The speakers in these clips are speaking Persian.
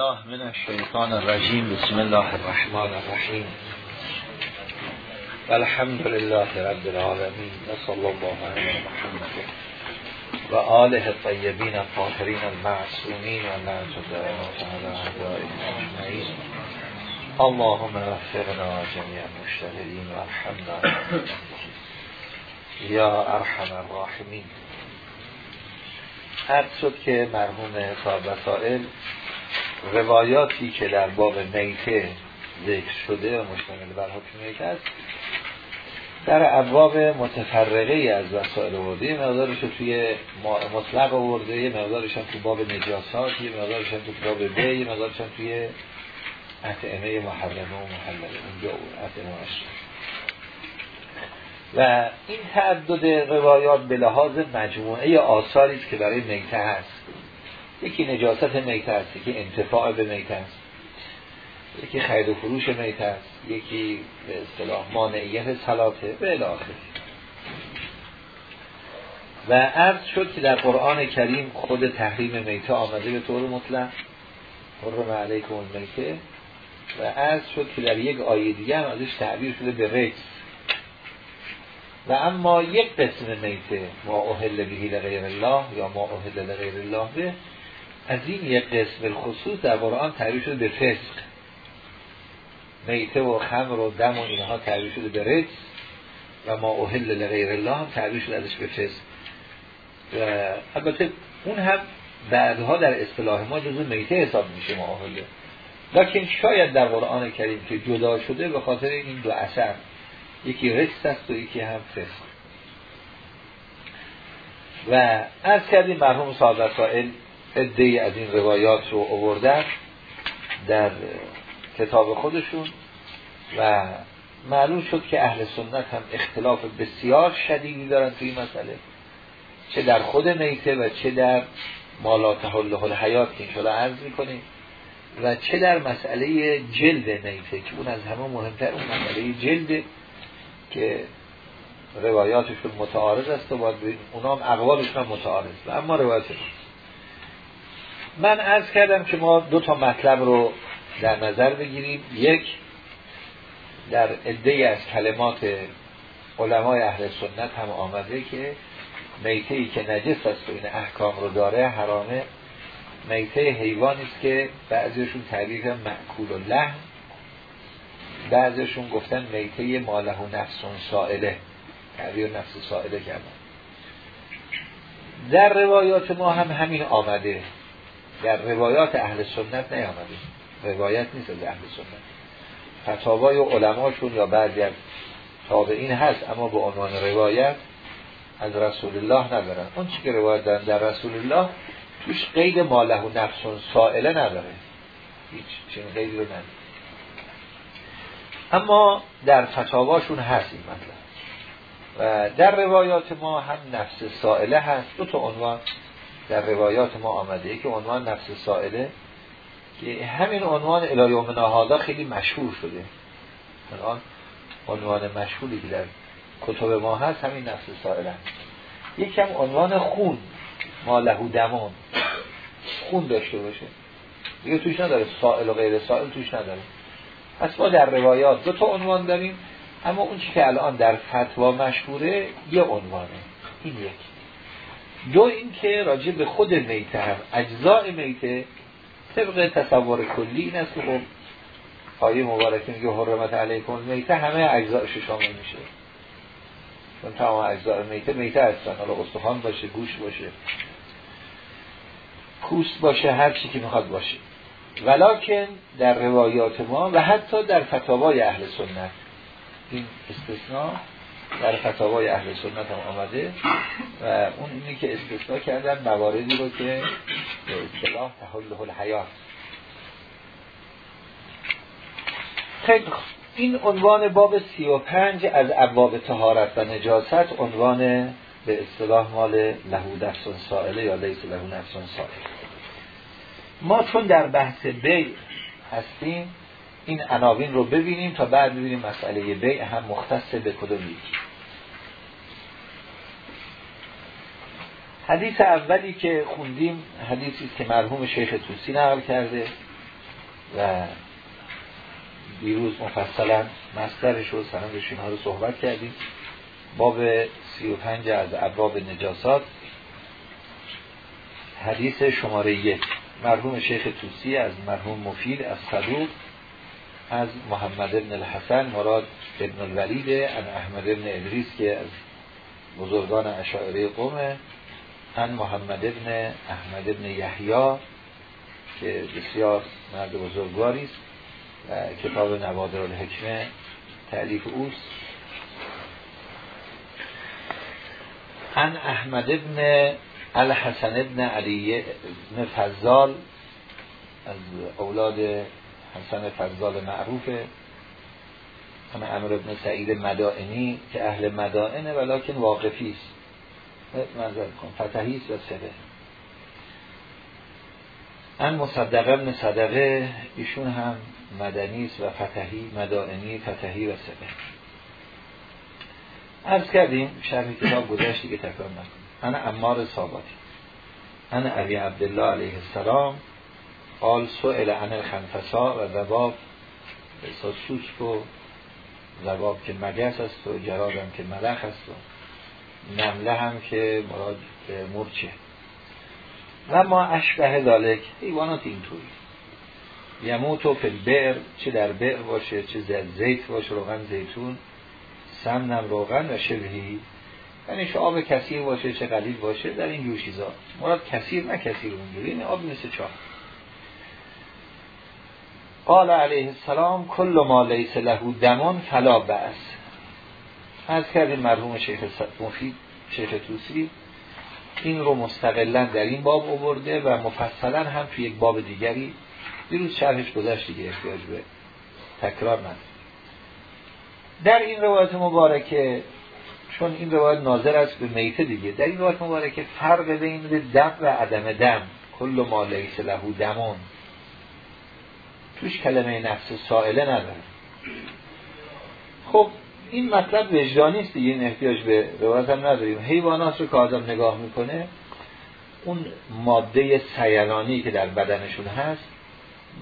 بالله من الشیطان الرجیم. بسم الله الرحمن الرحیم. والحمد لله رب العالمین. و صلی الله علی محمد. و آله الطیبین الطاهرین المعصومین و نعت اعدائهم اجمعین. اللهم جميع المشتغلین و ارحمنا. یا ارحم الراحمین. عرض شد که مرحوم صاحب وسائل روایاتی که در باب میته ذکر شده و مشتمل بر حکم میته است در ابواب متفرقه از وسائل آورده یه مقدارش توی مطلق آورده یه مقدارش هم تو باب نجاسات یه مقدارش هم تو باب بی یه مقدارش هم توی اطعمه محرمه و محلله اونجا اطعمه و این تعدد روایات به لحاظ مجموعه آثاری است که برای میته هست. یکی نجاست میته است یکی انتفاع به میته است. یکی خرید و فروش میته است یکی به اصطلاح مانعیت صلاته به الاخر و عرض شد که در قرآن کریم خود تحریم میته آمده به طور مطلق. حرم علیکم المیته و عرض شد که در یک آیه دیگه هم ازش تعبیر شده به رکس و اما یک قسم میته ما اهل بهی لغیر الله یا ما اهل لغیر الله به از این یک قسم خصوص در قرآن تعریف شده به فسق. میته و خمر و دم و اینها تعریف شده به رجس و ما اهل لغیر الله هم تعریف شده ازش به فسق. البته اون هم بعدها در اصطلاح ما جزو میته حساب میشه ما اهله لکن شاید در قرآن کریم که جدا شده به خاطر این دو اثر. یکی رکس است و یکی هم فسق. و از کردیم مرحوم صاحب وسائل عده از این روایات رو اووردن در کتاب خودشون و معلوم شد که اهل سنت هم اختلاف بسیار شدیدی دارن توی این مسئله. چه در خود میته و چه در مالات حل الحیات که انشاءالله عرض می‌کنیم و چه در مسئله جلد میته که اون از همه مهمتر اون مسئله جلد که روایاتشون متعارض است و باید اونا هم اقوالشون هم متعارض و اما روایت من عرض کردم که ما دو تا مطلب رو در نظر بگیریم. یک در عده از کلمات علمای اهل سنت هم آمده که میته ای که نجس است و این احکام رو داره حرامه. میته حیوانی است که بعضیشون تعبیر معکول و لحم بعضیشون گفتن میته ماله و نفسون سائله. تعبیر نفس سائله کردن. در روایات ما هم همین آمده. در روایات اهل سنت نیامده. روایت نیست از اهل سنت. فتاوای علماشون یا بعضی از تابعین هست اما به عنوان روایت از رسول الله ندارن. اون چی که روایت دارن در رسول الله توش قید ماله و نفسون سائله نداره. هیچ چین قیدی رو نداره. اما در فتاواشون هست این مطلب. و در روایات ما هم نفس سائله هست. دو تا عنوان در روایات ما آمده که عنوان نفس سائله که همین عنوان الایوم نهادا خیلی مشهور شده. الان عنوان مشهوری که در کتب ما هست همین نفس سائله. یکم عنوان خون ما لهو دمان خون داشته باشه. دیگه توش نداره. سائل و غیر سائل توش نداره. پس ما در روایات دو تا عنوان داریم اما اون که الان در فتوا مشهوره یه عنوانه. این یک دو این که راجع به خود میته هم. اجزاء میته طبق تصور کلی این است که خب آیه مبارکه میگه حرمت علیکم میته همه اجزایش شامل میشه. چون تمام اجزاء میته میته هستن. حالا استخوان باشه گوش باشه کوست باشه هر چی که می‌خواد باشه. ولیکن در روایات ما و حتی در فتاوای اهل سنت. این استثناء در فتاوای اهل سنت هم آمده و اون اینی که استثناء کردن مواردی رو که به اصطلاح تحله الحیات. خیلی این عنوان باب سی و پنج از ابواب تهارت و نجاست عنوان به اصطلاح مال لهو نفسون سائله یا لیس لهو نفسون سائله. ما چون در بحث بی هستیم این عناوین رو ببینیم تا بعد ببینیم مسئله بی هم مختص به کدوم یکی. حدیث اولی که خوندیم حدیثی که مرحوم شیخ توسی نقل کرده و دیروز مفصلا مسترش و سندش اینها رو صحبت کردیم. باب سی و پنج از ابواب نجاسات. حدیث شماره یک. مرحوم شیخ توسی از مرحوم مفید از صدوق. از محمد ابن الحسن مراد ابن الولید ان احمد ابن ادریس که از بزرگان اشاعره قومه ان محمد ابن احمد ابن یحیی که بسیار مرد بزرگواری است و کتاب نوادر الحکمه تعلیف اوست. ان احمد ابن الحسن ابن علی ابن فضال از اولاد حسن فضال معروفه. همه امر ابن سعید مدائنی که اهل مدائنه ولیکن واقفی است. کن فتحی است و سره ان مصدق ابن صدقه ایشون هم مدنی است و فتحی مدائنی فتحی و سره ارز کردیم شرح کتاب گذشتی که تکرار نکنیم. انا امار صاباتی انا علی عبدالله علیه السلام. قال سئل عن الخنفسا و زباب احساس سوسک و زباب که مگس است و جراد هم که ملخ است و نمله هم که مراد مرچه و ما اشبه دالک حیوانات اینطوری. یموت و فی چه در بئر باشه چه زیت باشه روغن زیتون. سمنم روغن و شبهی. یعنی چه آب کثیر باشه چه قلیل باشه در این جور چیزا. مراد کثیر نه کثیر اونجوری. این آب مثل چاه. قال علیه السلام کل ما لیس له دمون فلا بأس. از کردیم مرحوم شیخ مفید شیخ توسی این رو مستقلا در این باب آورده و مفصلا هم توی یک باب دیگری. دیروز شرحش گذشت دیگه احتیاج به تکرار نداره در این روایت مبارکه چون این روایت ناظر است به میته دیگه در این روایت مبارکه فرق بین دم و عدم دم. کل ما لیس له دمون. توش کلمه نفس سائله نداره. خب این مطلب وجدانی است دیگه این احتیاج به روایت هم نداریم. حیوانات رو که آدم نگاه می‌کنه اون ماده سیلانی که در بدنشون هست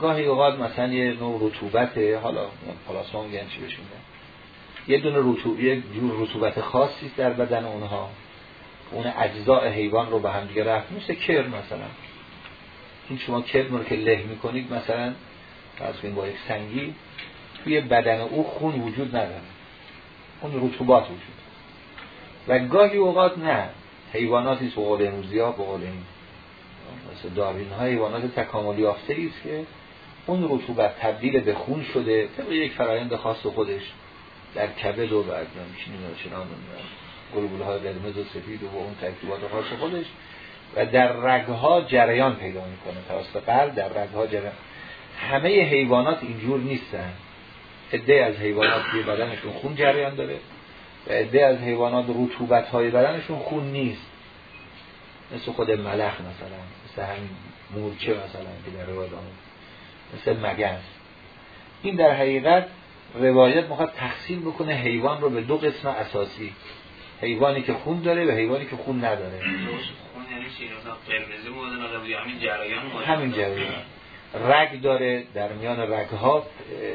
گاهی اوقات مثلا یه نوع رطوبت حالا پلاسما میگن چی بشونه یه دونه رطوبت یه جور رطوبت خاصی در بدن اونها. اون اجزاء حیوان رو به هم دیگه رفت. مثل کر مثلا. این شما کرم رو که له می‌کنید مثلا فرض با یک سنگی توی بدن او خون وجود نداره. اون رطوبات وجود. و گاهی اوقات نه. حیواناتی به قول امروزی ها به قول این مثل داروین ها حیوانات تکاملی یافته است که اون رطوبت تبدیل به خون شده طبق یک فرایند خاص خودش در کبد و بعد نمیشینیم چنان گلگوله های قرمز و سفید و اون ترکیبات خاص خودش. و در رگها جریان پیدا می‌کنه. توسط قلب در رگها جریان همه حیوانات اینجور نیستن. عده از حیوانات توی بدنشون خون جریان داره و عده از حیوانات رطوبت های بدنشون خون نیست. مثل خود ملخ مثلا مثل همین مورچه مثلا که در روایت مثل مگس. این در حقیقت روایت می‌خواد تقسیم بکنه حیوان رو به دو قسم اساسی. حیوانی که خون داره و حیوانی که خون نداره. همین جریان. رگ داره در میان رگ ها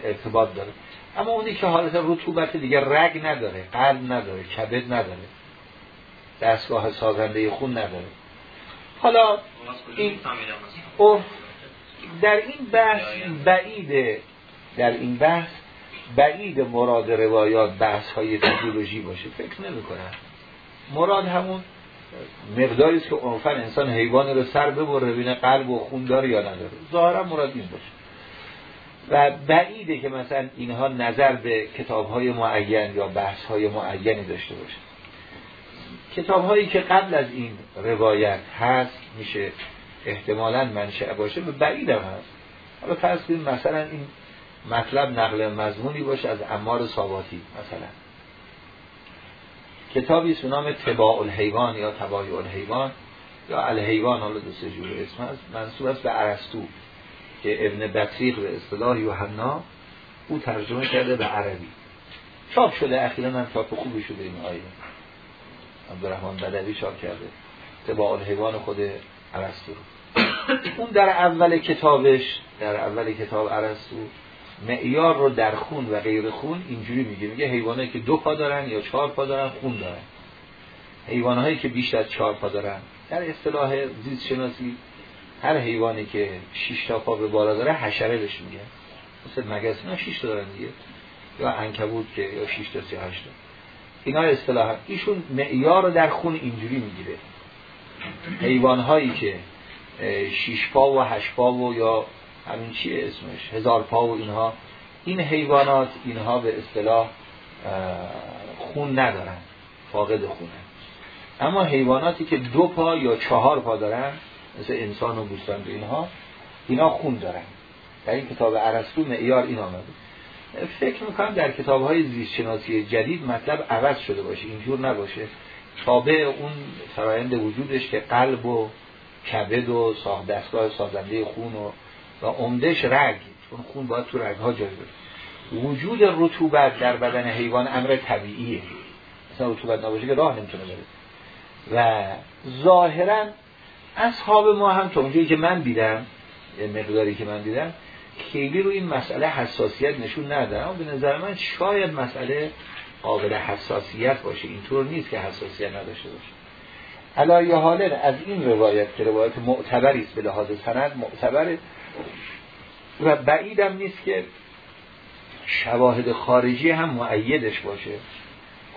ارتباط داره. اما اونی که حالت رطوبت دیگه رگ نداره قلب نداره کبد نداره دستگاه سازنده خون نداره. حالا این در این بحث بعیده در این بحث بعید مراد روایات بحث های فیزیولوژی باشه. فکر نمی کنم مراد همون مقداری است که عرفا انسان حیوان رو سر ببره ببینه قلب و خون داره یا نداره. ظاهرا مراد این باشه. و بعیده که مثلا اینها نظر به کتاب های معین یا بحث های معینی داشته باشه. کتاب هایی که قبل از این روایت هست میشه احتمالا منشأ باشه به بعید هم هست. حالا فرض مثلا این مطلب نقل مضمونی باشه از امار ساواتی مثلا. کتابی است نام تباع الحیوان یا تبایع الحیوان یا الحیوان حالا دو سه جور اسم هست. منصوب است به عرستو که ابن بطریق به اصطلاح یوحنا او ترجمه کرده به عربی. چاپ شده اخیرا هم چاپ خوبی شده این آیه. عبدالرحمن بدوی چاپ کرده. تباع الحیوان خود عرستو اون در اول کتابش در اول کتاب عرستو معیار رو در خون و غیر خون اینجوری میگه. میگه حیوانایی که دو پا دارن یا چهار پا دارن خون دارن. حیوانهایی که بیشتر از چهار پا دارن. در اصطلاح زیست شناسی هر حیوانی که 6 تا پا به بالا داره حشره بهش میگه. مثل مگس اینا 6 تا دارن دیگه. یا عنکبوت که یا 6 تا 38 تا. اینا اصطلاح ایشون معیار رو در خون اینجوری می‌گیره. حیوان هایی که 6 پا و 8 پا و یا همین چیه اسمش هزار پا و اینها. این حیوانات اینها به اصطلاح خون ندارن فاقد خونه. اما حیواناتی که دو پا یا چهار پا دارن مثل انسان و گوسفند اینها اینا خون دارن. در این کتاب عرستو معیار این آمده. فکر می‌کنم در کتاب های زیستشناسی جدید مطلب عوض شده باشه اینجور نباشه. تابع اون فرایند وجودش که قلب و کبد و دستگاه سازنده خون و و عمدش رگ چون خون باید تو رگ ها جای وجود رطوبت در بدن حیوان امر طبیعیه. مثلا رطوبت نباشه که راه نمی‌تونه بره. و ظاهرا اصحاب ما هم تا اونجایی که من دیدم مقداری که من دیدم خیلی رو این مسئله حساسیت نشون ندارم به نظر من شاید مسئله قابل حساسیت باشه. اینطور نیست که حساسیت نداشته باشه. علایه حاله از این روایت که روایت معتبری است به لحاظ سند معتبره. و بعیدم نیست که شواهد خارجی هم معیدش باشه.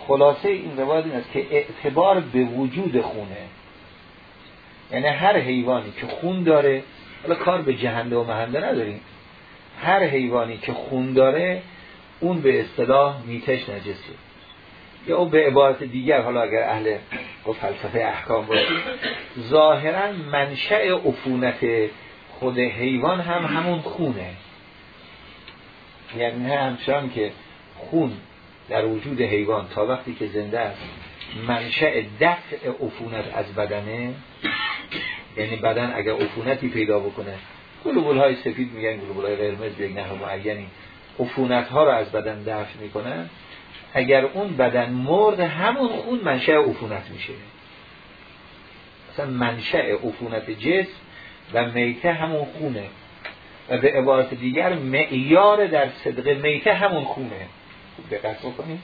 خلاصه این روایت این است که اعتبار به وجود خونه یعنی هر حیوانی که خون داره حالا کار به جهنده و مهنده نداریم. هر حیوانی که خون داره اون به اصطلاح میتش نجسه. یا او به عبارت دیگر حالا اگر اهل فلسفه احکام باشیم ظاهرا منشأ عفونت خود حیوان هم همون خونه. یعنی همچنان که خون در وجود حیوان تا وقتی که زنده است منشأ دفع عفونت از بدنه. یعنی بدن اگر عفونتی پیدا بکنه گلوبول های سفید میگن گلوبول های قرمز به یک نحو معینی عفونت ها رو از بدن دفع می‌کنن اگر اون بدن مرد همون خون منشأ عفونت میشه. مثلا منشأ عفونت جسم و میته همون خونه. و به عبارت دیگر معیار در صدق میته همون خونه. دقت بکنید.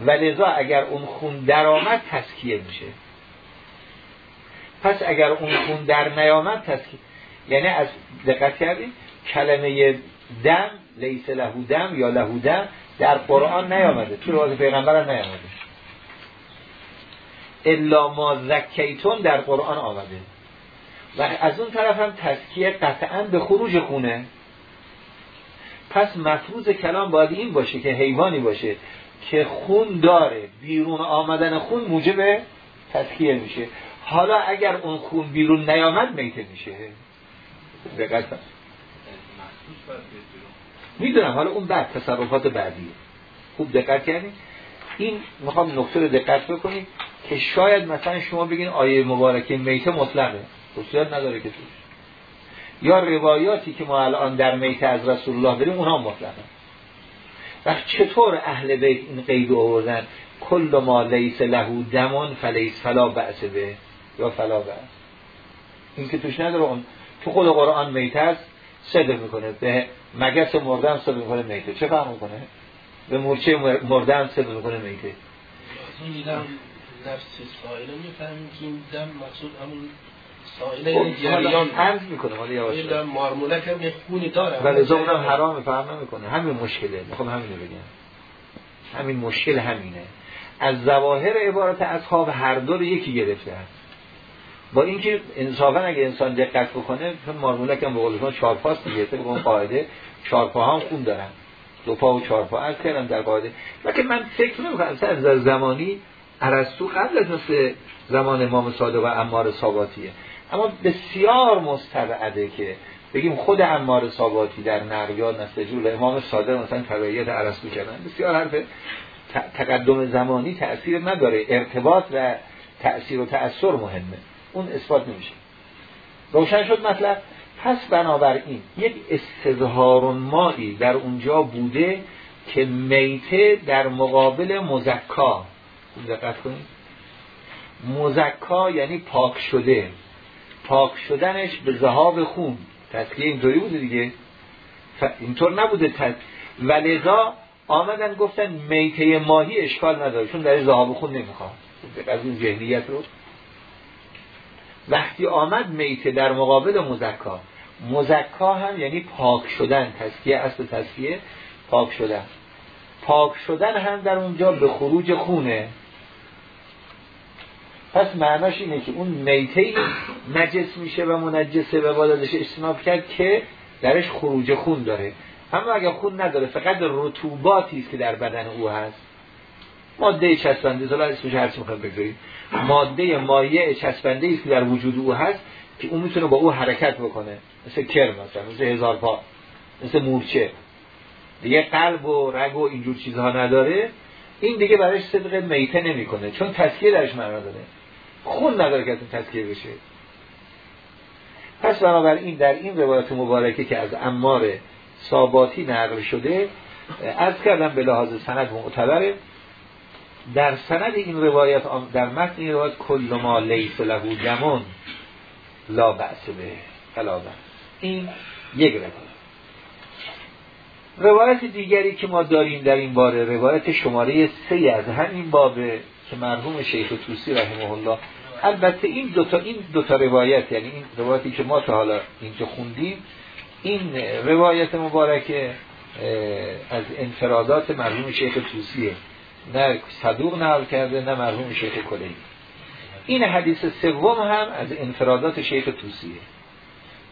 و لذا اگر اون خون درآمد تسکیه میشه. پس اگر اون خون در نیامد تسکیه یعنی از دقت کردید کلمه دم لیس لهو دم یا لهو دم در قرآن نیامده. تو روایت پیغمبر هم نیامده. الا ما زکیتون در قرآن آمده. و از اون طرف هم تسکیه قطعا به خروج خونه. پس مفروض کلام باید این باشه که حیوانی باشه که خون داره. بیرون آمدن خون موجب تسکیه میشه. حالا اگر اون خون بیرون نیامد میته میشه. دقت می‌دونم حالا اون بعد تصرفات بعدیه خوب دقت کردیم این می‌خوام نقطه رو دقت بکنیم که شاید مثلا شما بگین آیه مبارکه میته مطلقه. خصوصیت نداره که توش. یا روایاتی که ما الان در میته از رسول الله داریم اونها مطلقه. و چطور اهل بیت این قید آوردن؟ کل ما لیس لهو دمون فلیس فلا بأس به. یا فلا بأس. این که توش نداره اون تو خود قرآن میته است صدق می‌کنه. به مگس مردن صدق می‌کنه میته. چه فهم می‌کنه؟ به مورچه مردن صدق می‌کنه میته. نفس سائله می‌فهمیم که این دم خب، عرض می‌کنه حالا یواش مارمولک هم یه خونی داره. ولی زمرم حرام فهم نمی‌کنه. همین مشکله. می‌خوام همینو بگم. همین مشکل همینه. از ظواهر عبارت اصحاب هر دو رو یکی گرفته هست با اینکه انصافا اگه انسان دقت بکنه چون مارمولک هم به قول شما چهار پاست دیگه طبق اون قاعده چهار پا هم خون دارن. دو پا و چهار پا از کردم در قاعده. که من فکر نمی‌کنم از زمانی ارسطو قبل از مثل زمان امام صادق و امار ثاباتیه اما بسیار مستبعده که بگیم خود امار ثاباتی در نقیان نستجول امام صادق مثلا تبعیت ارسطو کردن. بسیار حرف تقدم زمانی تأثیر نداره. ارتباط و تأثیر و تأثیر مهمه. اون اثبات نمیشه. روشن شد مطلب. پس بنابراین یک استظهار مایی در اونجا بوده که میته در مقابل مزکا. دقت کنید. مزکا یعنی پاک شده. پاک شدنش به ذهاب خون. تسکیه اینطوری بوده دیگه. اینطور نبوده تد... ولذا آمدن گفتن میته ماهی اشکال نداره چون در ذهاب خون نمی‌خواد. از این ذهنیت رو. وقتی آمد میته در مقابل مزکا مزکا هم یعنی پاک شدن تسکیه اصل تسکیه پاک شدن. پاک شدن هم در اونجا به خروج خونه. پس معناش اینه که اون میته نجس میشه و منجسه و بادادش اجتناب کرد که درش خروج خون داره. اما اگر خون نداره فقط رطوباتی است که در بدن او هست. ماده چسبنده حالا اسمش هر چی می‌خوایم بگذاریم ماده مایع چسبنده است که در وجود او هست که اون می‌تونه با او حرکت بکنه. مثل کرم مثلا مثل هزار پا مثل مورچه. دیگه قلب و رگ و اینجور چیزها نداره. این دیگه برایش صدق میته نمی‌کنه. چون تسکیه درش معنا داره. خون نداره که از تسکیه بشه. پس بنابراین در این روایت مبارکه که از امار ساباتی نقل شده از کردم به لحاظ سند معتبره. در سند این روایت در متن این روایت کل ما لیس له دمون لا بأس به. فلا این یک روایت. روایت دیگری که ما داریم در این باره روایت شماره سه از همین بابه که مرحوم شیخ توسی رحمه الله البته این دوتا این دوتا روایت یعنی این روایتی که ما تا حالا اینجا خوندیم این روایت مبارکه از انفرادات مرحوم شیخ توسیه. نه صدوق نقل کرده نه مرحوم شیخ کلی. این حدیث سوم هم از انفرادات شیخ توسیه.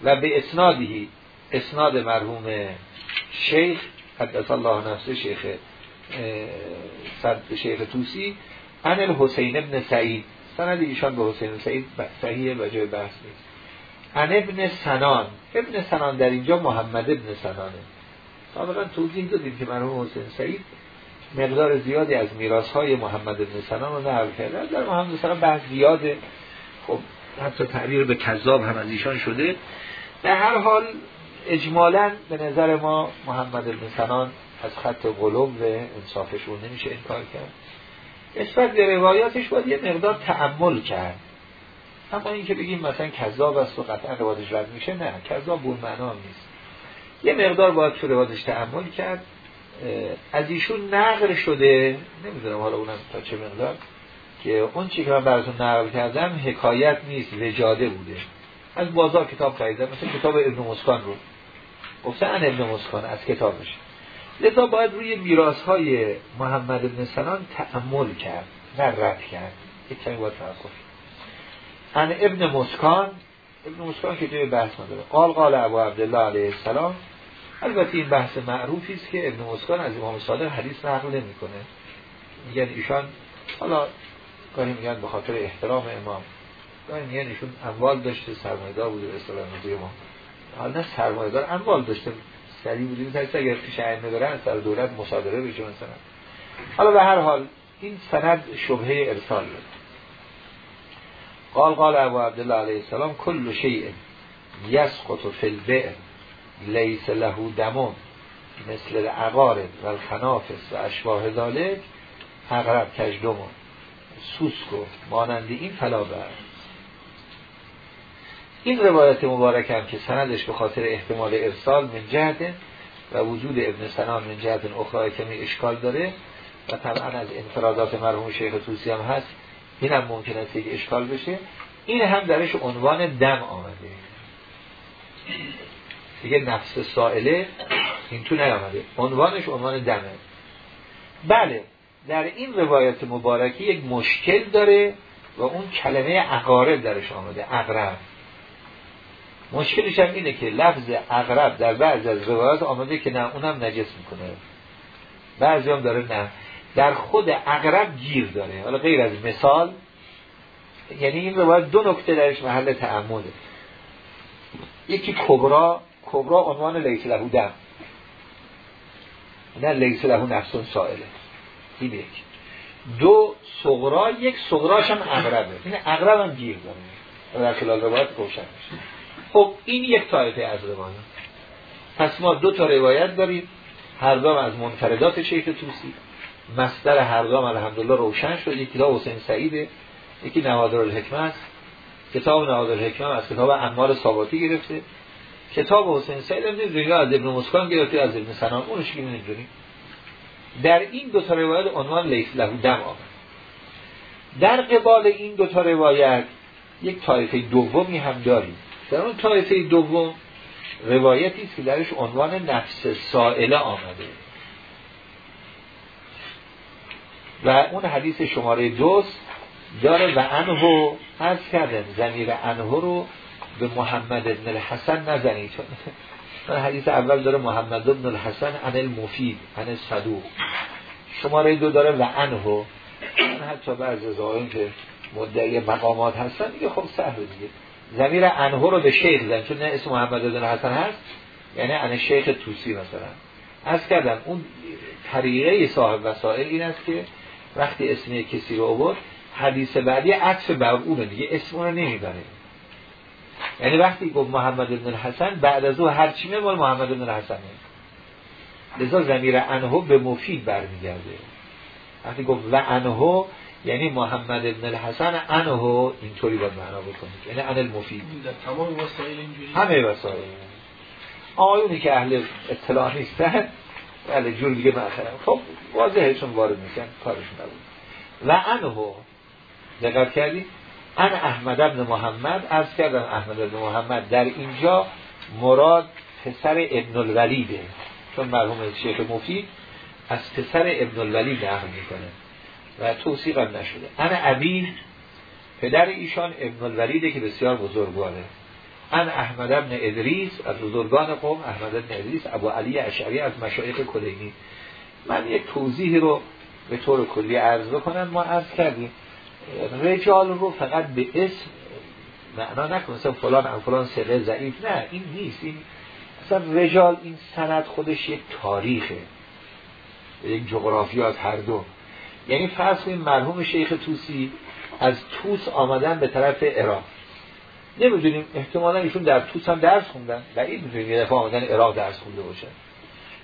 و به اسنادی اسناد مرحوم شیخ قدس الله نفسه شیخ صد شیخ توسی ان الحسین ابن سعید. سند ایشان به حسین سعید صحیحه و جای بحث نیست. ان ابن سنان. ابن سنان در اینجا محمد ابن سنانه. سابقا توضیح دادیم که مرحوم حسین سعید مقدار زیادی از میراث های محمد ابن سنان رو نقل کرده. در محمد سنان بحث زیاده. خب حتی تعبیر به کذاب هم از ایشان شده. در هر حال اجمالا به نظر ما محمد ابن سنان از خط قلوب انصافش رو نمیشه انکار کرد. نسبت به روایاتش باید یه مقدار تعمل کرد. اما این که بگیم مثلا کذاب است و قطعا روایتش رد میشه نه کذاب بون معنا نیست. یه مقدار باید تو روایتش تعمل کرد. از ایشون نقل شده نمی‌دونم حالا اونم تا چه مقدار که اون چی که من براتون نقل کردم حکایت نیست وجاده بوده. از بازار کتاب خریدم مثل کتاب ابن مسکان رو. گفته ان ابن مسکان از کتابش. لذا باید روی میراث های محمد ابن سنان تعمل کرد نه رد کرد. یک کمی باید توقف. ان ابن مسکان ابن مسکان که جای بحث نداره قال قال ابو عبدالله علیه السلام البته این بحث معروفی است که ابن مسکان از امام صادق حدیث نقل نمی‌کنه. میگن ایشان حالا گاهی میگن به خاطر احترام امام گاهی میگن ایشون اموال داشته سرمایه‌دار بوده به اصطلاح ما. حالا نه سرمایه‌دار اموال داشته. سری بودیم تا اگر شهر ندارن سر دولت مصادره بشه مثلا. حالا به هر حال این سند شبهه ارسال بود قال قال ابو عبدالله علیه السلام کل شیء یسقط فی البئر لیس له دمون مثل العقارب و الخنافس و اشباه ذالک اقرب کجدمون سوسک و مانند این فلا بر. این روایت مبارک هم که سندش به خاطر احتمال ارسال من جهده و وجود ابن سنان من جهت اخرى کمی اشکال داره و طبعا از انفرادات مرحوم شیخ توسی هم هست این هم ممکن است یک اشکال بشه. این هم درش عنوان دم آمده. دیگه نفس سائله این تو نیامده. عنوانش عنوان دمه. بله در این روایت مبارکی یک مشکل داره و اون کلمه عقارب درش آمده اقرب. مشکلش هم اینه که لفظ اقرب در بعض از روایات آمده که نه اونم نجس می‌کنه. بعضی هم داره نه. در خود اقرب گیر داره. حالا غیر از مثال یعنی این روایت دو نکته درش محل تعمده یکی کبرا کبرا عنوان لیس لهو نه لیس لهو نفسون سائله. این یک. دو صغرا یک صغراش هم اقربه این اقرب هم گیر داره. در خلال روایت روشن میشه. خب این یک طایفه از روایت پس ما دو تا روایت داریم. هر دو از منفردات شیخ توسی. مصدر هر دو الحمدلله روشن شد. یکی دا حسین سعیده یکی نوادر الحکمه است. کتاب نوادر الحکمه از کتاب انمار ثابتی گرفته. کتاب حسین سید ابن از ابن مسکان گرفته از ابن سنان. اونش که می‌دونیم در این دو تا روایت عنوان لیس له دم آمد در قبال این دو تا روایت یک طایفه دومی هم داریم. در اون طایفه دوم روایتی است که درش عنوان نفس سائله آمده. و اون حدیث شماره دوست داره و انهو از کردن زمیر انهو رو به محمد ابن الحسن نزنید. چون حدیث اول داره محمد ابن الحسن عن المفید عن صدوق. شماره دو داره و انهو. من حتی بعض زائرین که مدعی مقامات هستن دیگه خب سهل دیگه. زمیر انهو رو به شیخ زن چون نه اسم محمد ابن الحسن هست یعنی ان شیخ توسی مثلا. از کردم اون طریقه صاحب وسائل این است که وقتی اسم کسی رو آورد حدیث بعدی عطف بر اونه دیگه اسم رو نمی‌بره یعنی وقتی گفت محمد بن الحسن بعد از او هر چی محمد بن الحسن لذا زمیر انهو به مفید برمیگرده. وقتی گفت و انهو یعنی محمد بن الحسن انهو اینطوری باید معنا بکنید یعنی ان المفید. تمام وسایل اینجوری. همه وسایل. آیونی که اهل اطلاع نیستن بله جور دیگه مخرم خب واضحشون وارد میشن کارشون نبود. و انهو دقت کردی؟ ان احمد ابن محمد از کردم احمد ابن محمد در اینجا مراد پسر ابن الولیده چون مرحوم شیخ مفید از پسر ابن الولید نقل می‌کنه. و توصیق هم نشده. ان ابی پدر ایشان ابن الولیده که بسیار بزرگواره. ان احمد ابن ادریس از بزرگان قوم احمد ابن ادریس ابو علی اشعری از مشایخ کلینی. من یک توضیحی رو به طور کلی عرض بکنم. ما عرض کردیم رجال رو فقط به اسم معنا نکن. مثلا فلان فلان سقه ضعیف. نه این نیست. این مثلا رجال این سند خودش یک تاریخه. یک جغرافیات هر دو. یعنی فرض کنیم مرحوم شیخ توسی از توس آمدن به طرف عراق. نمی‌دونیم احتمالا ایشون در توس هم درس خوندن. این می‌دونیم یه دفعه آمدن عراق درس خونده باشن.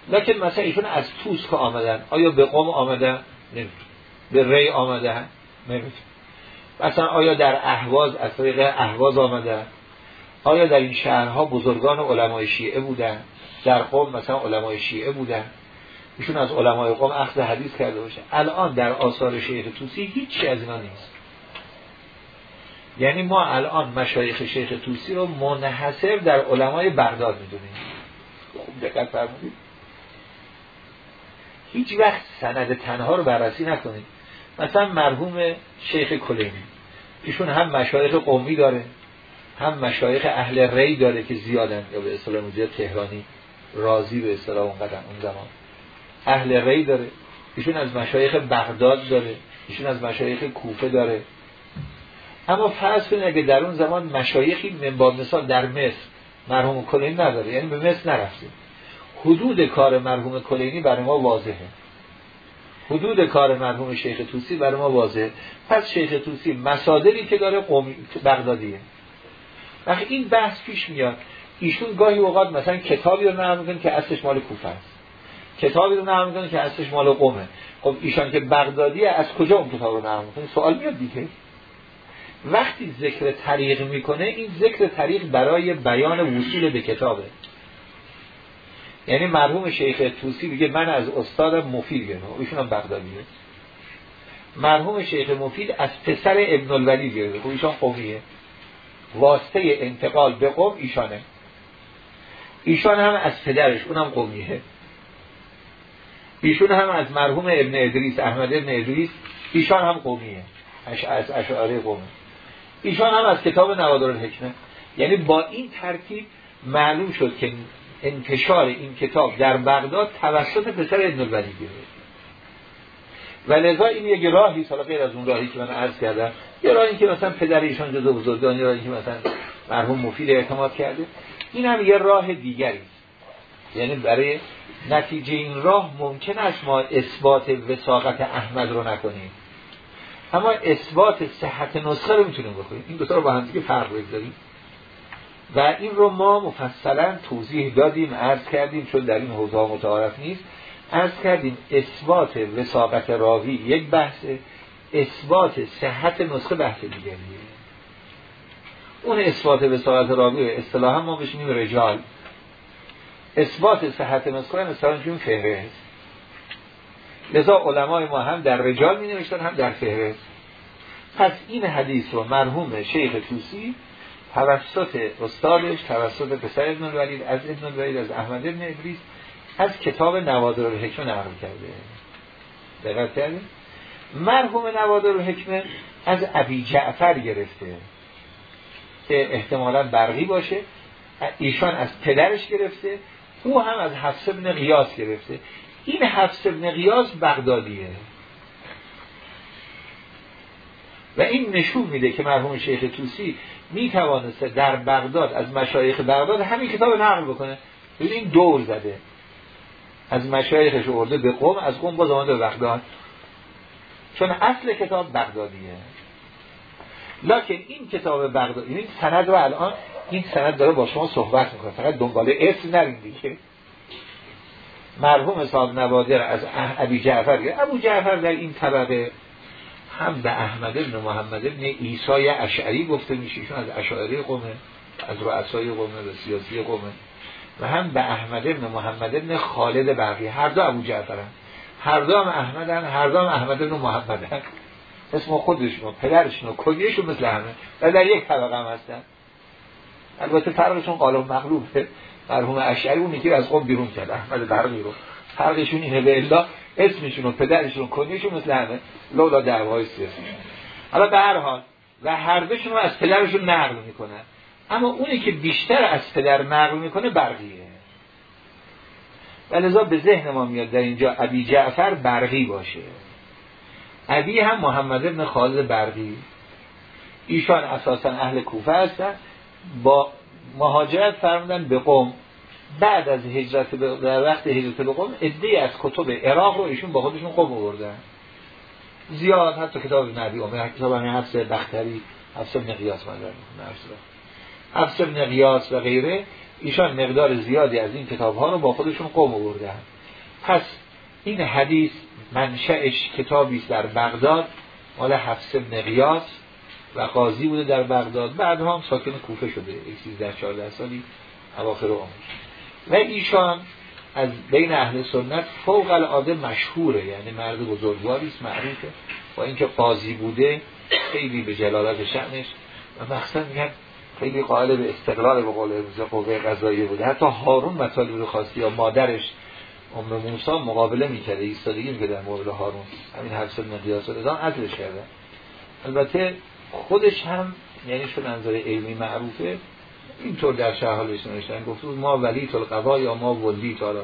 لکن مثلا ایشون از توس که آمدن آیا به قوم آمدن؟ نمی‌دونیم. به ری آمدن؟ نمی‌دونیم. مثلا آیا در اهواز از طریق اهواز آمدن؟ آیا در این شهرها بزرگان علمای شیعه بودن؟ در قوم مثلا علمای شیعه بودن؟ ایشون از علمای قوم اخذ حدیث کرده باشه. الان در آثار شیخ توسی هیچی از اینا نیست. یعنی ما الان مشایخ شیخ توسی رو منحصر در علمای بغداد می‌دونیم. خوب دقت فرمودید. هیچ وقت سند تنها رو بررسی نکنید. مثلا مرحوم شیخ کلینی. ایشون هم مشایخ قومی داره هم مشایخ اهل ری داره که زیادن. یا به اصطلاح تهرانی راضی به اصطلاح اون قدم اون زمان. اهل ری داره. ایشون از مشایخ بغداد داره. ایشون از مشایخ کوفه داره. اما فرض کنید اگه در اون زمان مشایخی من مثال در مصر مرحوم کلینی نداره. یعنی به مصر نرفتیم حدود کار مرحوم کلینی برای ما واضحه. حدود کار مرحوم شیخ توسی برای ما واضحه. پس شیخ توسی مسادری که داره قومی بغدادیه. وقتی این بحث پیش میاد ایشون گاهی اوقات مثلا کتابی رو نقل که اصلش مال کوفه است. کتابی رو نقل می‌کنه که اصلش مال قومه. خب ایشان که بغدادیه از کجا اون کتاب رو نقل می‌کنه سوال میاد دیگه. وقتی ذکر طریق می‌کنه این ذکر طریق برای بیان وصول به کتابه. یعنی مرحوم شیخ توسی میگه من از استاد مفید گرفتم. ایشون هم بغدادیه. مرحوم شیخ مفید از پسر ابن الولید گرفته. خب ایشان قومیه. واسطه انتقال به قوم ایشانه. ایشان هم از پدرش اونم قومیه. ایشون هم از مرحوم ابن ادریس احمد ابن ادریس ایشان هم قومیه. از اشعاره قومه. ایشان هم از کتاب نوادر الحکمه یعنی با این ترتیب معلوم شد که انتشار این کتاب در بغداد توسط پسر ابن الولید. گرفت و لذا این یک راهی حالا غیر از اون راهی که من عرض کردم یه راهی که مثلا پدر ایشان جزو بزرگان راهی که مثلا مرحوم مفید اعتماد کرده. این هم یه راه دیگری. یعنی برای نتیجه این راه ممکن است ما اثبات وساقت احمد رو نکنیم. اما اثبات صحت نسخه رو می‌تونیم بکنیم این دو تا رو با هم دیگه فرق بگذاریم. و این رو ما مفصلا توضیح دادیم عرض کردیم چون در این حوزه متعارف نیست. عرض کردیم اثبات وساقت راوی یک بحثه اثبات صحت نسخه بحث دیگریه اون اثبات وساقت راوی اصطلاحا ما بهش میگیم رجال. اثبات صحت نسخه مثلا جون فهرست لذا علمای ما هم در رجال می نوشتن هم در فهرست پس این حدیث رو مرحوم شیخ توسی توسط استادش توسط پسر ابن الولید از ابن الولید از احمد ابن ادریس از کتاب نوادر الحکمه نقل کرده. دقت کردیم مرحوم نوادر الحکمه از ابی جعفر گرفته که احتمالا برقی باشه. ایشان از پدرش گرفته. او هم از حفص ابن قیاس گرفته. این حفص ابن قیاس بغدادیه. و این نشون میده که مرحوم شیخ توسی می توانسته در بغداد از مشایخ بغداد همین کتاب نقل بکنه. این دور زده. از مشایخش ارده به قوم از قوم باز آمده به بغداد. چون اصل کتاب بغدادیه. لکن این کتاب بغداد این سند رو الان این سند داره با شما صحبت می‌کنه. فقط دنبال اسم نرین دیگه. مرحوم صاحب نوادر از ابی جعفر ابو جعفر در این طبقه هم به احمد بن محمد بن ایسای اشعری گفته میشه. ایشون از اشعری قومه از رؤسای قومه و سیاسی قومه. و هم به احمد بن محمد بن خالد برقی هر دو ابو جعفر هم. هر دو هم احمد هم هر دو هم احمد بن محمد هم. اسم خودشون پدرشون و کنیشون مثل همه. و در یک طبقه هم هستن. البته فرقشون قالب مغلوبه مرحوم اشعری اون یکی از قوم بیرون کرد احمد برقی رو. فرقشون اینه به الا اسمشون و پدرشون کنیشون مثل همه لولا دعوای سیاسی. حالا به هر حال و هر دوشون رو از پدرشون نقل می‌کنن. اما اونی که بیشتر از پدر نقل می‌کنه برقیه. و لذا به ذهن ما میاد در اینجا ابی جعفر برقی باشه. ابی هم محمد ابن خالد برقی. ایشان اساسا اهل کوفه هستن. با مهاجرت فرمودن به قوم. بعد از هجرت در وقت هجرت به قوم ادهی از کتب عراق رو ایشون با خودشون قوم آوردن. زیاد حتی کتاب نبی اومه کتاب همین حفظ بختری حفظ ابن قیاس حفظ ابن قیاس و غیره ایشان مقدار زیادی از این کتاب ها رو با خودشون قوم آوردن. پس این حدیث منشأش کتابی در بغداد مال حفظ ابن قیاس و قاضی بوده در بغداد. بعد هم ساکن کوفه شده یک 13 14 سالی اواخر عمرش و ایشان از بین اهل سنت فوق العاده مشهوره یعنی مرد بزرگواری است معروفه. با اینکه قاضی بوده خیلی به جلالت شأنش. و مخصوصا میگن خیلی قائل به استقلال به قول قوه قضایی بوده. حتی هارون مطالب خواستی یا مادرش ام موسی مقابله می‌کرده ایستادگی می‌کرده در مقابل هارون. همین حفظ بن قیاس رضا عزلش کرده. البته خودش هم یعنی شد نظر علمی معروفه اینطور در شهالش نوشتن. گفت ما ولی القضا یا ما ولی حالا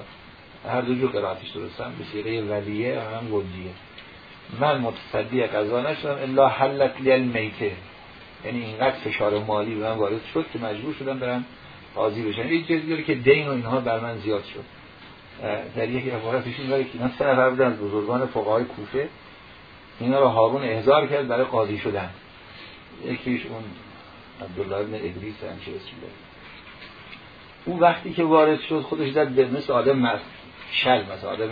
هر دو جور قرائتش درستن به سیغه ولیه و هم ولیه. من متصدی قضا نشدم الا حلت لی المیته. یعنی اینقدر فشار مالی به من وارد شد که مجبور شدم برم قاضی بشن یک چیزی که دین و اینها بر من زیاد شد. در یک عبارتش این داره که من سه نفر بودن از بزرگان فقهای کوفه اینا رو هارون احضار کرد برای قاضی شدن. یکیش اون عبدالله بن ادریس چه اسم داره. اون وقتی که وارد شد خودش داد به مثل آدم شل مثل آدم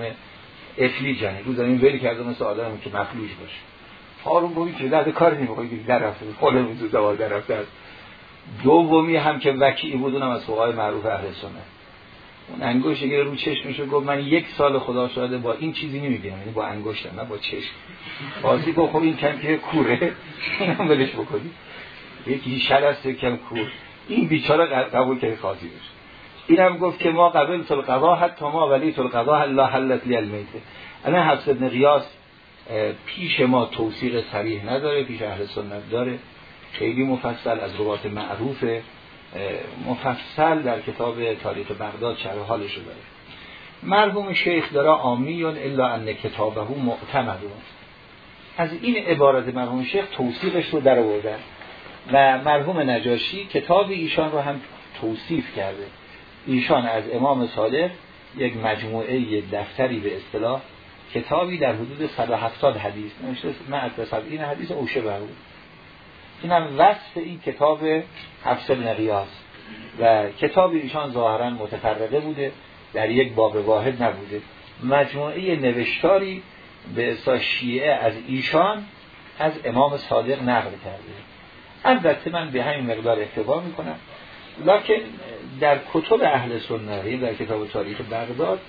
افلی جنگی بود این ولی کرده مثل آدم که مخلوش باشه. هارون گفت که درد کار نمی‌خواد که در رفته. خود میزو دوار در رفته دومی هم که وکیعی بود اونم از فقهای معروف اهل سنت. اون انگشت اگر رو چشمشو گفت من یک سال خدا شاهده با این چیزی نمی‌بینم یعنی با انگشتم نه با چشم. بازی گفت خب این کم که کوره. اینم ولش بکنی یکی شل است کم کور. این بیچاره قبول که قاضی بشه. اینم گفت که ما قبل تل قضا حتی ما ولی تل قضا الله حلت لی المیته انا حفظ ابن قیاس پیش ما توصیق صریح نداره پیش اهل سنت داره. خیلی مفصل از روات معروف مفصل در کتاب تاریخ بغداد شرح حالش داره. مرحوم شیخ داره آمیون الا ان کتابه معتمدون از این عبارت مرحوم شیخ توصیفش رو در آوردن و مرحوم نجاشی کتاب ایشان رو هم توصیف کرده. ایشان از امام صادق یک مجموعه دفتری به اصطلاح کتابی در حدود 170 حدیث نوشته. من این حدیث اوشه بود این هم وصف این کتاب حفظ نقیاس و کتاب ایشان ظاهرا متفرقه بوده در یک باب واحد نبوده. مجموعه نوشتاری به اصلا شیعه از ایشان از امام صادق نقل کرده. البته من به همین مقدار اکتفا می‌کنم. لکن در کتب اهل سنت در کتاب تاریخ بغداد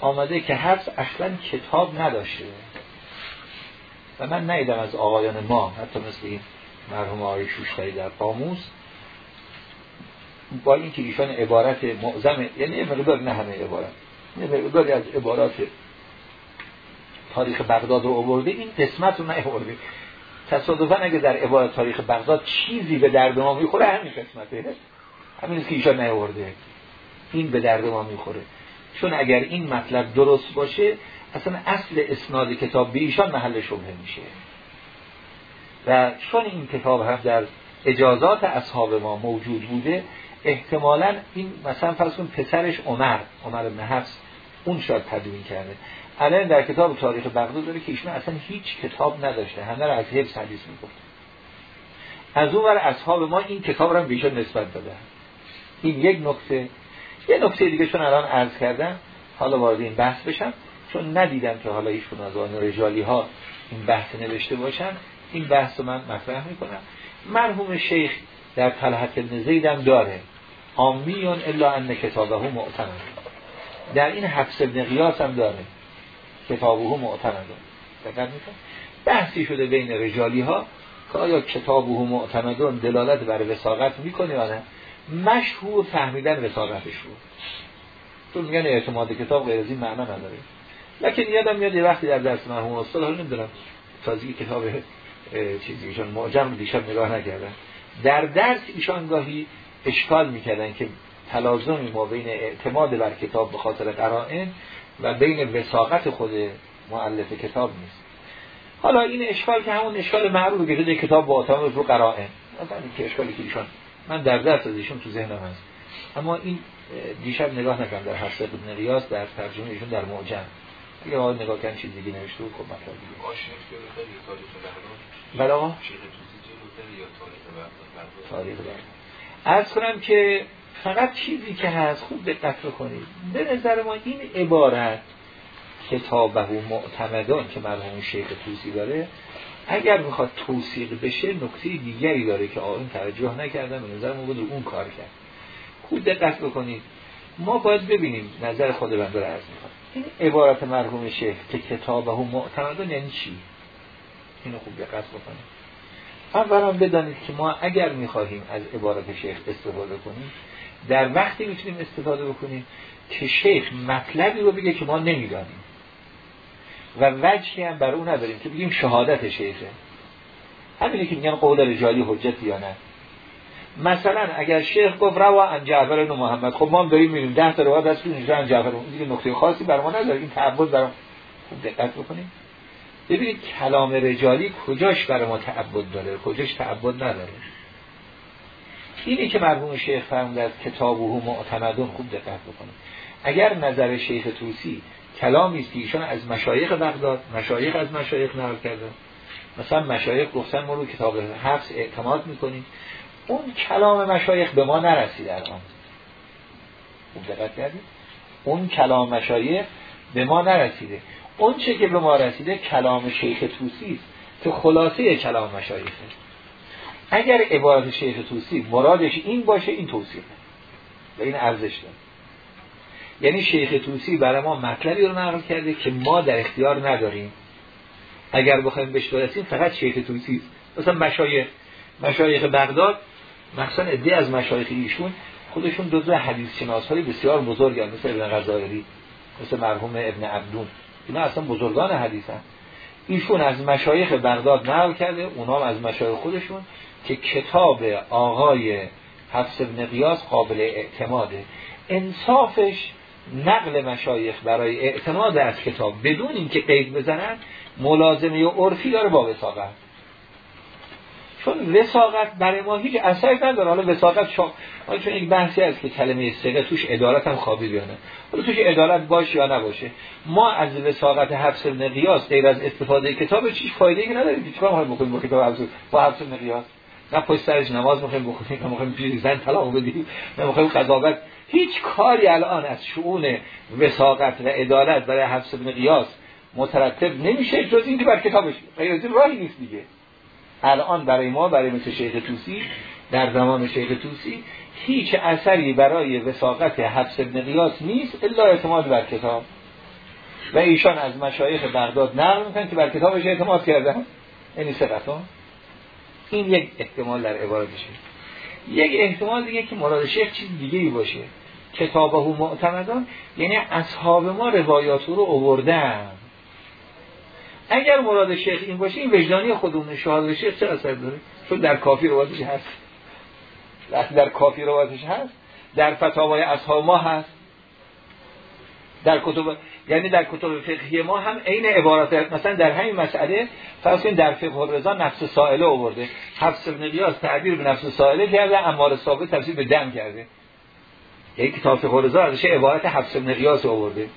آمده که حفظ اصلا کتاب نداشته. و من نیدم از آقایان ما حتی مثل این مرحوم آقای شوشتری در قاموس. با اینکه ایشان عبارت معظم یعنی مقدار نه همه عبارت یه مقداری از عبارات تاریخ بغداد رو آورده این قسمت رو نیاورده. تصادفا اگه در عبارت تاریخ بغداد چیزی به درد ما می‌خوره همین قسمته. همین که ایشان نیاورده. این به درد ما می‌خوره. چون اگر این مطلب درست باشه اصلا اصل اسناد کتاب به ایشان محل شبه میشه. و چون این کتاب هم در اجازات اصحاب ما موجود بوده احتمالا این مثلا فرض کن پسرش عمر عمر بن حفص اون شاید تدوین کرده. الان در کتاب تاریخ بغداد داره که ایشون اصلا هیچ کتاب نداشته همه رو از حفظ حدیث می‌گفت. از اون ور اصحاب ما این کتاب رو به ایشان نسبت داده این یک نکته. یه نکته دیگه چون الان عرض کردم حالا وارد این بحث بشم چون ندیدم که حالا ایشون از آن رجالی ها این بحث نوشته باشن. این بحث رو من مطرح می‌کنم. مرحوم شیخ در طلحت نزیدم داره آمیون الا ان کتابه معتمد. در این حفظ ابن قیاس هم داره کتابه معتمد. بحثی شده بین رجالی ها که آیا کتابه معتمدون دلالت بر وساقت می‌کنه یا نه؟ مشهور فهمیدن وساقتش رو. تو میگن اعتماد کتاب غیر از این معنا نداره. لکن یادم میاد یه وقتی در درس مرحوم استاد حالا نمی‌دونم تازگی کتاب چیزی ایشان معجم دیشب نگاه نکردن. در درس ایشان گاهی اشکال می‌کردن که تلازمی ما بین اعتماد بر کتاب به خاطر قرائن و بین وساقت خود معلف کتاب نیست. حالا این اشکال که همون اشکال معروف که کتاب با رو قرائن. مثلا که اشکالی که ایشان من در درس از ایشون تو ذهنم هست. اما این دیشب نگاه نکنم در حفظ ابن ریاض در ترجمه ایشون در معجم آقا نگاه کن چیز دیگه نوشته بود خب مطلب دیگه. بله آقا. تاریخ از کنم که فقط چیزی که هست خوب دقت کنید به نظر ما این عبارت کتابه و معتمدان که مرحوم شیخ توسی داره اگر می‌خواد توصیق بشه نکته دیگری داره که آقایون توجه نکردن به نظر ما بود اون کار کرد. خوب دقت بکنید. ما باید ببینیم نظر خود بنده رو عرض می‌کنم. این عبارت مرحوم شیخ که کتابه و معتمدان یعنی چی؟ اینو خوب دقت بکنید. اولا بدانید که ما اگر می‌خواهیم از عبارت شیخ استفاده کنیم در وقتی می‌تونیم استفاده بکنیم که شیخ مطلبی رو بگه که ما نمی‌دانیم. و وجهی هم بر اون نداریم که بگیم شهادت شیخه. همینه که میگن قول رجالی حجت یا نه. مثلا اگر شیخ گفت روا ان جعفر بن محمد خب ما داریم می‌بینیم 10 تا روایت از اینجا ان جعفر دیگه نکته خاصی بر ما نداره. این تعبد برام خوب دقت بکنیم. ببینید کلام رجالی کجاش برای ما تعبد داره کجاش تعبد نداره. اینی که مرحوم شیخ فرمود از کتاب و معتمدون خوب دقت بکنیم. اگر نظر شیخ توسی کلامی است که ایشان از مشایخ بغداد مشایخ از مشایخ نقل کرده مثلا مشایخ گفتن ما رو کتاب حفظ اعتماد می‌کنیم. اون کلام مشایخ به ما نرسید الان. خوب دقت کردید؟ اون کلام مشایخ به ما نرسیده. اون چه که به ما رسیده کلام شیخ توسی است. که خلاصه کلام مشایخه اگر عبارت شیخ توسی مرادش این باشه این توصیفه و این ارزش داره. یعنی شیخ توسی برای ما مطلبی رو نقل کرده که ما در اختیار نداریم. اگر بخوایم بهش برسیم فقط شیخ توسی مثلا مشایخ. مشایخ بغداد مثلا ادعی از مشایخ ایشون خودشون جزء حدیث شناس های بسیار بزرگن مثل ابن غزائری مثل مرحوم ابن عبدون. اینا اصلا بزرگان حدیثن ایشون از مشایخ بغداد نقل کرده اونا از مشایخ خودشون که کتاب آقای حفظ ابن قیاس قابل اعتماده. انصافش نقل مشایخ برای اعتماد از کتاب بدون اینکه قید بزنن ملازمه و عرفی داره با وساقت. چون وساقت برای ما هیچ اثری نداره. حالا وساقت چون یک بحثی هست که کلمه سقه توش ادالت هم خوابی بیانه. حالا توش ادالت باشه یا نباشه ما از وساقت حفظ ابن قیاس غیر از استفاده کتاب چیش فایده ای نداره می‌خوایم بکنیم با کتاب حفظ با حفظ ابن قیاس نه پشت سرش نماز می‌خوایم بخونیم نه می‌خوایم پیش زن طلاق بدیم نه می‌خوایم قضاوت هیچ کاری الان از شؤون وساقت و عدالت برای حفظ ابن قیاس مترتب نمیشه جز اینکه بر کتابش غیر از راهی نیست دیگه. الان برای ما برای مثل شیخ توسی در زمان شیخ توسی هیچ اثری برای وساقت حفظ ابن قیاس نیست الا اعتماد بر کتاب. و ایشان از مشایخ بغداد نقل می‌کنن که بر کتابش اعتماد کردن. یعنی سقطان این یک احتمال در عبارتشه یک احتمال دیگه که مراد شیخ چیز دیگه ای باشه. کتابه معتمدان یعنی اصحاب ما روایات رو اووردن اگر مراد شیخ این باشه این وجدانی خودمون شهادت شیخ چه اثر داره؟ چون در کافی روایتش هست. در کافی روایتش هست در فتاوای اصحاب ما هست. در کتب یعنی در کتب فقهی ما هم عین عبارات مثلا در همین مسئله فرض در فقه الرضا نفس سائله آورده. حفص ابن قیاس تعبیر به نفس سائله کرده امار ثابت تفسیر به دم کرده. یعنی کتاب فقه الرضا ازش عبارت حفص ابن قیاس آورده.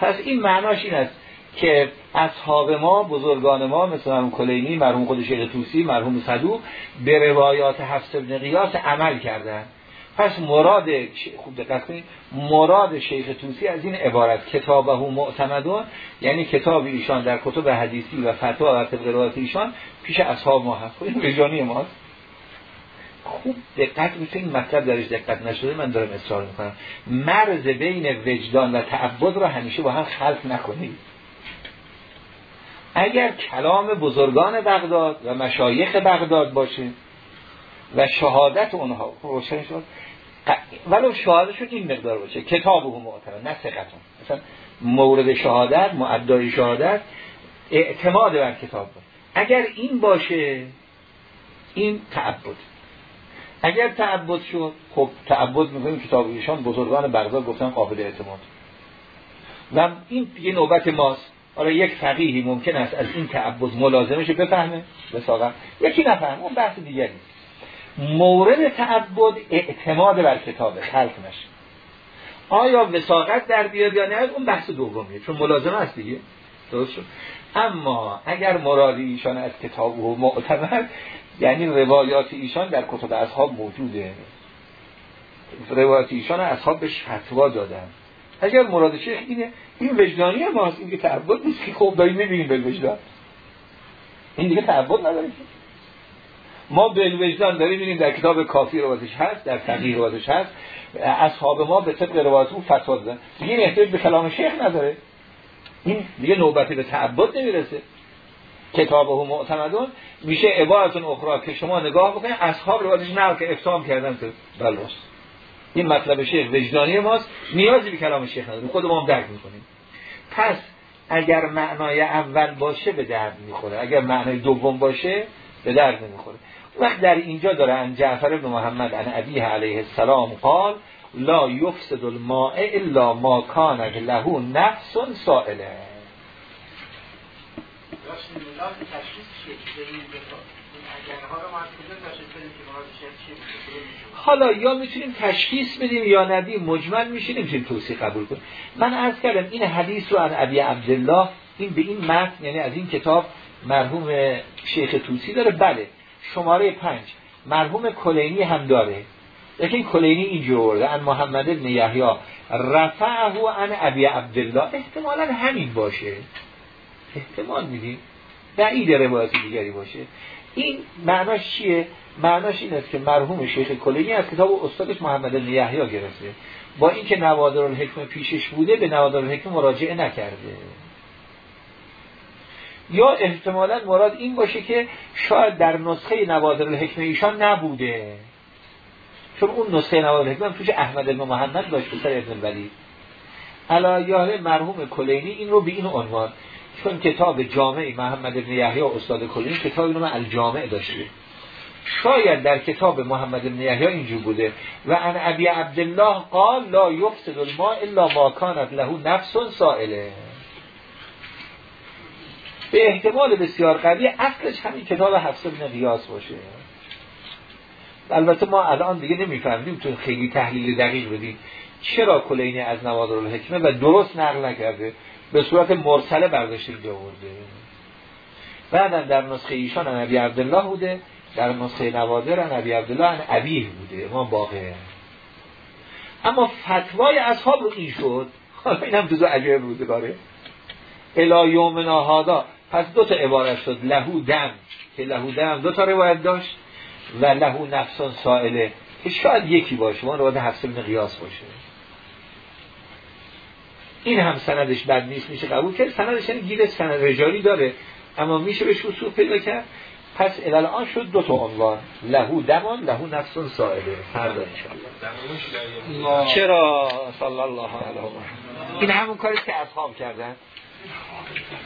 پس این معناش این است. که اصحاب ما بزرگان ما مثل مرحوم کلینی مرحوم خود شیخ توسی مرحوم صدوق به روایات حفص ابن قیاس عمل کردن پس مراد خوب دقت کنید مراد شیخ توسی از این عبارت کتابه معتمدون یعنی کتاب ایشان در کتب حدیثی و فتوا و طبق ایشان پیش اصحاب ما هست. خب این ماست. خوب دقت میشه این مطلب درش دقت نشده من دارم اصرار می‌کنم. مرز بین وجدان و تعبد رو همیشه با هم خلط نکنید. اگر کلام بزرگان بغداد و مشایخ بغداد باشه و شهادت اونها روشن شد. ولو شهادتشون این مقدار باشه. کتاب هم معتبر نه سقتون مثلا مورد شهادت معدای شهادت اعتماد بر کتاب باشه. اگر این باشه این تعبد. اگر تعبد شد خب تعبد می‌کنیم کتاب ایشان بزرگان بغداد گفتن قابل اعتماد. و این یه نوبت ماست. حالا یک فقیهی ممکن است از این تعبد ملازمش بفهمه بساقم یکی نفهم اون بحث دیگری. مورد تعبد اعتماد بر کتاب خلق نشه. آیا وساقت در بیاد یا نه؟ اون بحث دومیه چون ملازمه است دیگه. درست شد؟ اما اگر مرادی ایشان از کتاب و معتبر یعنی روایات ایشان در کتب اصحاب موجوده. روایات ایشان اصحاب به فتوا دادن. اگر مراد شیخ اینه این وجدانی ماست این که تعبد نیست که خوب داریم می‌بینیم به وجدان. این دیگه تعبد نداره. ما به وجدان داریم می‌بینیم در کتاب کافی روایتش هست در تغییر روایتش هست. اصحاب ما به طبق روایت اون فتوا دادن دیگه این احتیاج به کلام شیخ نداره. این دیگه نوبتی به تعبد نمی‌رسه. کتاب و معتمدون. میشه عبارتون اخرى که شما نگاه بکنید اصحاب روایتش نقل که افتام کردن تو. بله. این مطلب شیخ وجدانی ماست. نیازی به کلام شیخ نداره خود ما هم درک می‌کنیم. پس اگر معنای اول باشه به درد می‌خوره. اگر معنای دوم باشه به درد نمی‌خوره. وقت در اینجا داره. ان جعفر بن محمد ان ابیه علیه السلام قال لا یفسد الماء الا ما کان له نفس سائله. حالا یا می‌تونیم تشخیص بدیم یا ندیم مجمل میشینیم می‌تونیم توصیح قبول کنیم. من عرض کردم این حدیث رو از ابی عبدالله این به این متن یعنی از این کتاب مرحوم شیخ توسی داره. بله شماره پنج. مرحوم کلینی هم داره. لیکن کلینی اینجور ورده. ان محمد ابن یحیی رفعه ان ابی عبدالله. احتمالا همین باشه. احتمال میدیم. بعید روایت دیگری باشه. این معناش چیه؟ معناش این است که مرحوم شیخ کلینی از کتاب استادش محمد بن گرفته. با اینکه نوادر الحکم پیشش بوده به نوادر الحکم مراجعه نکرده. یا احتمالا مراد این باشه که شاید در نسخه نوادر الحکم ایشان نبوده. چون اون نسخه نوادر الحکم توش احمد بن محمد داشت پسر ابن الولید. علایه مرحوم کلینی این رو به این عنوان. چون کتاب جامعی محمد ابن یحیی استاد کلینی کتاب اینو الجامع داشته. شاید در کتاب محمد ابن یحیی اینجور بوده. و ان ابی عبدالله قال لا یفسد الماء الا ما کانت له نفس سائله. به احتمال بسیار قوی اصلش همین کتاب حفظ ابن قیاس باشه. البته ما الان دیگه نمی‌فهمیم تو خیلی تحلیل دقیق بدیم چرا کلینی از نوادر الحکمه و درست نقل نکرده. به صورت مرسله برداشته آورده. بعدا در نسخه ایشان نبی عبدالله بوده در نسخه نوادر نبی عبدالله عبیه بوده ما باقه اما فتوای اصحاب رو این شد این هم جزو عجیب روزگاره. الا یومنا هادا پس دو تا عبارت شد لهو دم که لهو دم دو تا روایت داشت و لهو نفسان سائله. که شاید یکی باشه ما روایت حفظ بن قیاس باشه. این هم سندش بد نیست میشه قبول کرد. سندش یعنی گیر سند رجالی داره. اما میشه بهش وصول پیدا کرد. پس الان شد دو تا عنوان. لهو دمان لهو نفسون سائله فردا انشاءالله. چرا؟ صلی الله علیه این همون کاری که اصحاب کردن.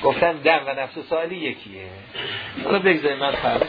گفتن دم و نفس سائلی یکیه. حالا بگذاریم من فردا.